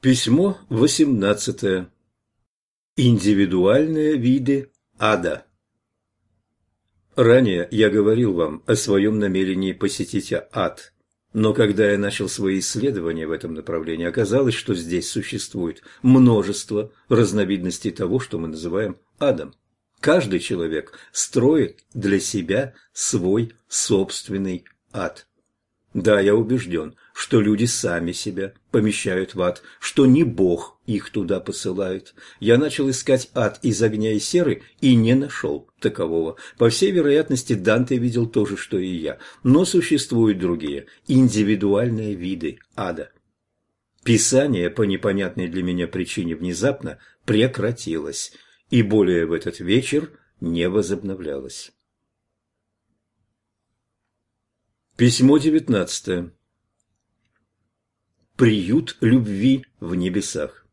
Письмо восемнадцатое. Индивидуальные виды ада. Ранее я говорил вам о своем намерении посетить ад, но когда я начал свои исследования в этом направлении, оказалось, что здесь существует множество разновидностей того, что мы называем адом. Каждый человек строит для себя свой собственный ад. Да, я убежден, что люди сами себя помещают в ад, что не Бог их туда посылает. Я начал искать ад из огня и серы и не нашел такового. По всей вероятности, Данте видел то же, что и я. Но существуют другие, индивидуальные виды ада. Писание по непонятной для меня причине внезапно прекратилось, и более в этот вечер не возобновлялось. Письмо девятнадцатое. Приют любви в небесах.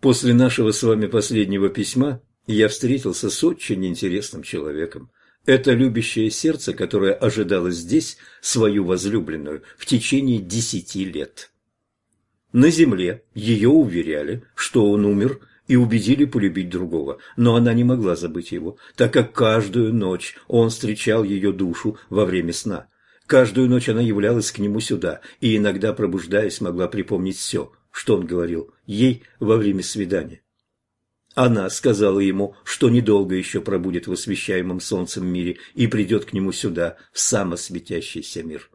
После нашего с вами последнего письма я встретился с очень интересным человеком. Это любящее сердце, которое ожидало здесь свою возлюбленную в течение десяти лет. На земле ее уверяли, что он умер и убедили полюбить другого, но она не могла забыть его, так как каждую ночь он встречал ее душу во время сна. Каждую ночь она являлась к нему сюда, и иногда, пробуждаясь, могла припомнить все, что он говорил ей во время свидания. Она сказала ему, что недолго еще пробудет в освещаемом солнцем мире и придет к нему сюда, в самосветящийся мир.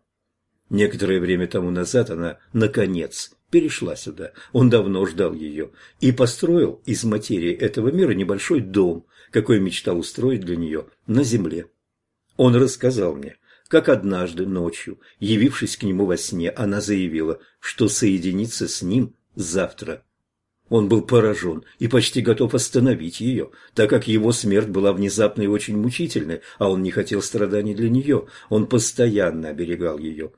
Некоторое время тому назад она, наконец, перешла сюда. Он давно ждал ее и построил из материи этого мира небольшой дом, какой мечтал устроить для нее на земле. Он рассказал мне, как однажды ночью, явившись к нему во сне, она заявила, что соединится с ним завтра. Он был поражен и почти готов остановить ее, так как его смерть была внезапной и очень мучительной, а он не хотел страданий для нее, он постоянно оберегал ее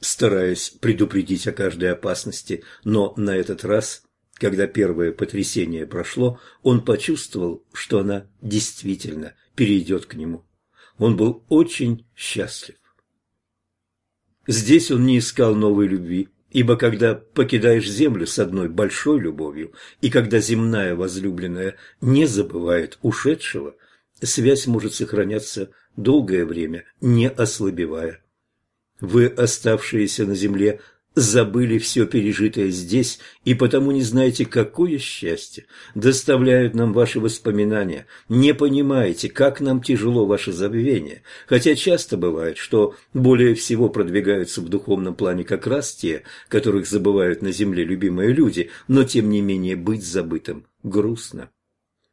стараясь предупредить о каждой опасности, но на этот раз, когда первое потрясение прошло, он почувствовал, что она действительно перейдет к нему. Он был очень счастлив. Здесь он не искал новой любви, ибо когда покидаешь землю с одной большой любовью, и когда земная возлюбленная не забывает ушедшего, связь может сохраняться долгое время, не ослабевая. Вы, оставшиеся на земле, забыли все пережитое здесь и потому не знаете, какое счастье доставляют нам ваши воспоминания, не понимаете, как нам тяжело ваше забвение, хотя часто бывает, что более всего продвигаются в духовном плане как раз те, которых забывают на земле любимые люди, но тем не менее быть забытым грустно.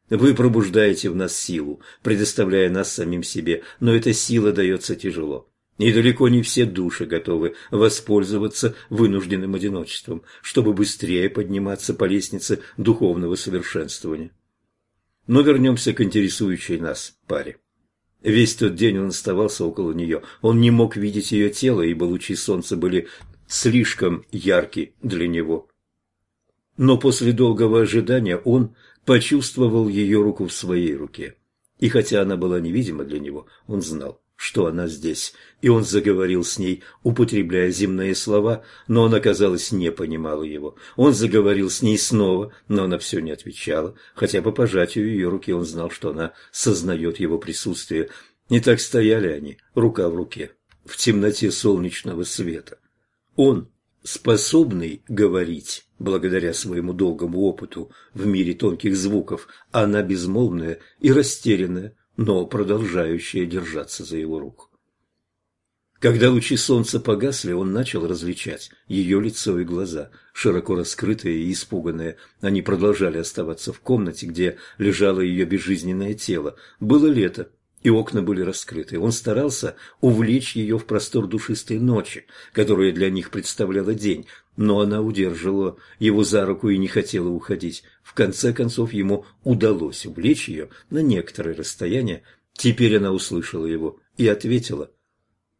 Вы пробуждаете в нас силу, предоставляя нас самим себе, но эта сила дается тяжело. И далеко не все души готовы воспользоваться вынужденным одиночеством, чтобы быстрее подниматься по лестнице духовного совершенствования. Но вернемся к интересующей нас паре. Весь тот день он оставался около нее. Он не мог видеть ее тело, ибо лучи солнца были слишком ярки для него. Но после долгого ожидания он почувствовал ее руку в своей руке. И хотя она была невидима для него, он знал, что она здесь, и он заговорил с ней, употребляя земные слова, но она, казалось, не понимала его. Он заговорил с ней снова, но она все не отвечала, хотя по пожатию ее руки он знал, что она сознает его присутствие. И так стояли они, рука в руке, в темноте солнечного света. Он, способный говорить, благодаря своему долгому опыту в мире тонких звуков, она безмолвная и растерянная, но продолжающая держаться за его руку. Когда лучи солнца погасли, он начал различать ее лицо и глаза, широко раскрытые и испуганные. Они продолжали оставаться в комнате, где лежало ее безжизненное тело. Было лето, и окна были раскрыты. Он старался увлечь ее в простор душистой ночи, которая для них представляла день, но она удерживала его за руку и не хотела уходить. В конце концов ему удалось увлечь ее на некоторое расстояние. Теперь она услышала его и ответила.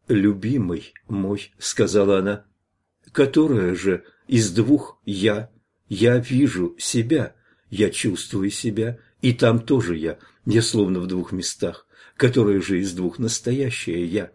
«Любимый мой», — сказала она, — «которая же из двух я? Я вижу себя, я чувствую себя, и там тоже я, я словно в двух местах которое же из двух настоящее «я».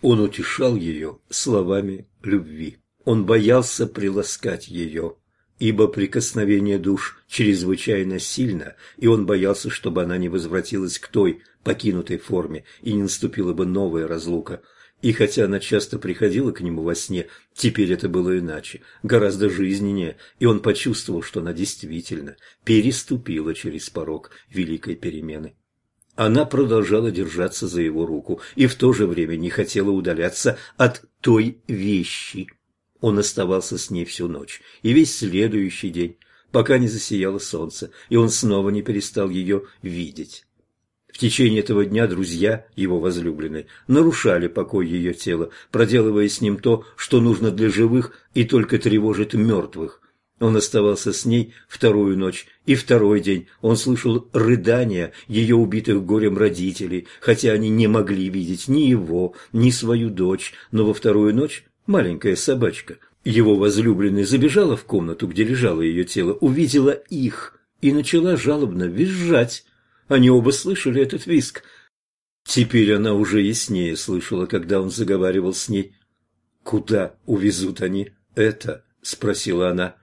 Он утешал ее словами любви. Он боялся приласкать ее, ибо прикосновение душ чрезвычайно сильно, и он боялся, чтобы она не возвратилась к той покинутой форме и не наступила бы новая разлука. И хотя она часто приходила к нему во сне, теперь это было иначе, гораздо жизненнее, и он почувствовал, что она действительно переступила через порог великой перемены. Она продолжала держаться за его руку и в то же время не хотела удаляться от той вещи. Он оставался с ней всю ночь и весь следующий день, пока не засияло солнце, и он снова не перестал ее видеть. В течение этого дня друзья, его возлюбленной, нарушали покой ее тела, проделывая с ним то, что нужно для живых и только тревожит мертвых. Он оставался с ней вторую ночь и второй день. Он слышал рыдания ее убитых горем родителей, хотя они не могли видеть ни его, ни свою дочь. Но во вторую ночь маленькая собачка, его возлюбленная, забежала в комнату, где лежало ее тело, увидела их и начала жалобно визжать. Они оба слышали этот визг. Теперь она уже яснее слышала, когда он заговаривал с ней. «Куда увезут они это?» – спросила она.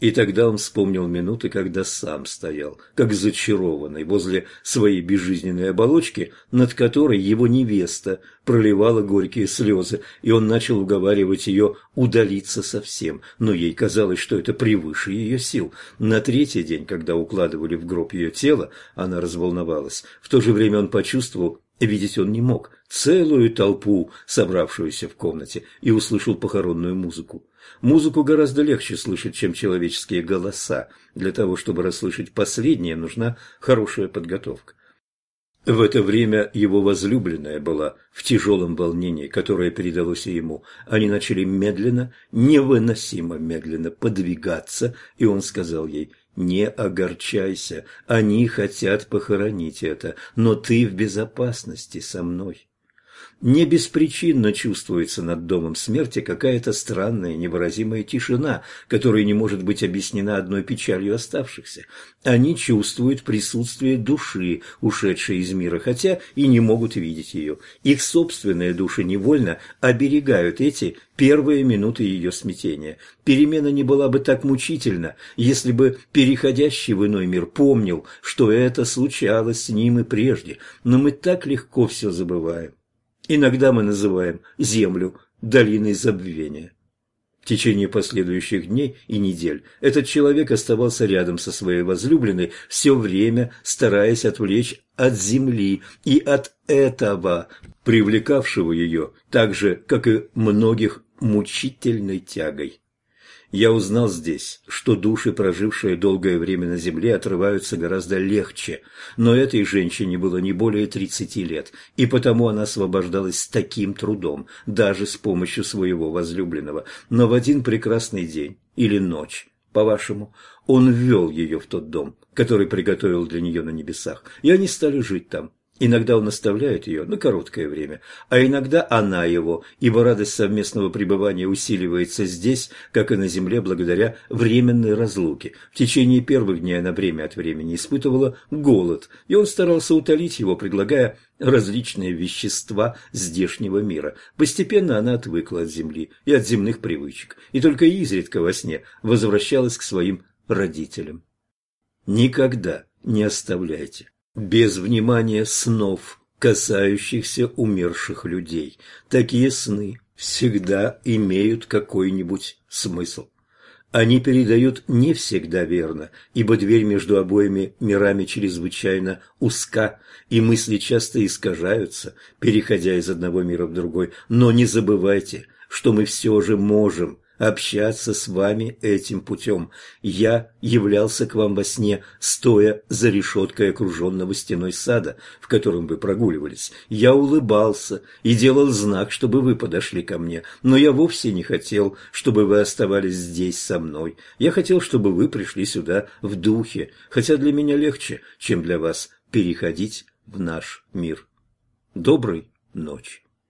И тогда он вспомнил минуты, когда сам стоял, как зачарованный, возле своей безжизненной оболочки, над которой его невеста проливала горькие слезы, и он начал уговаривать ее удалиться совсем, но ей казалось, что это превыше ее сил. На третий день, когда укладывали в гроб ее тело, она разволновалась. В то же время он почувствовал, Видеть он не мог целую толпу, собравшуюся в комнате, и услышал похоронную музыку. Музыку гораздо легче слышать, чем человеческие голоса. Для того, чтобы расслышать последнее, нужна хорошая подготовка. В это время его возлюбленная была в тяжелом волнении, которое передалось ему. Они начали медленно, невыносимо медленно подвигаться, и он сказал ей «Не огорчайся, они хотят похоронить это, но ты в безопасности со мной». Не беспричинно чувствуется над домом смерти какая-то странная невыразимая тишина, которая не может быть объяснена одной печалью оставшихся. Они чувствуют присутствие души, ушедшей из мира, хотя и не могут видеть ее. Их собственные души невольно оберегают эти первые минуты ее смятения. Перемена не была бы так мучительна, если бы переходящий в иной мир помнил, что это случалось с ним и прежде, но мы так легко все забываем. Иногда мы называем Землю долиной забвения. В течение последующих дней и недель этот человек оставался рядом со своей возлюбленной, все время стараясь отвлечь от земли и от этого, привлекавшего ее, так же, как и многих мучительной тягой. Я узнал здесь, что души, прожившие долгое время на земле, отрываются гораздо легче, но этой женщине было не более тридцати лет, и потому она освобождалась с таким трудом, даже с помощью своего возлюбленного. Но в один прекрасный день или ночь, по-вашему, он ввел ее в тот дом, который приготовил для нее на небесах, и они стали жить там. Иногда он оставляет ее на короткое время, а иногда она его, ибо радость совместного пребывания усиливается здесь, как и на земле, благодаря временной разлуке. В течение первых дней она время от времени испытывала голод, и он старался утолить его, предлагая различные вещества здешнего мира. Постепенно она отвыкла от земли и от земных привычек, и только изредка во сне возвращалась к своим родителям. Никогда не оставляйте без внимания снов, касающихся умерших людей. Такие сны всегда имеют какой-нибудь смысл. Они передают не всегда верно, ибо дверь между обоими мирами чрезвычайно узка, и мысли часто искажаются, переходя из одного мира в другой. Но не забывайте, что мы все же можем общаться с вами этим путем. Я являлся к вам во сне, стоя за решеткой окруженного стеной сада, в котором вы прогуливались. Я улыбался и делал знак, чтобы вы подошли ко мне, но я вовсе не хотел, чтобы вы оставались здесь со мной. Я хотел, чтобы вы пришли сюда в духе, хотя для меня легче, чем для вас переходить в наш мир. Доброй ночи.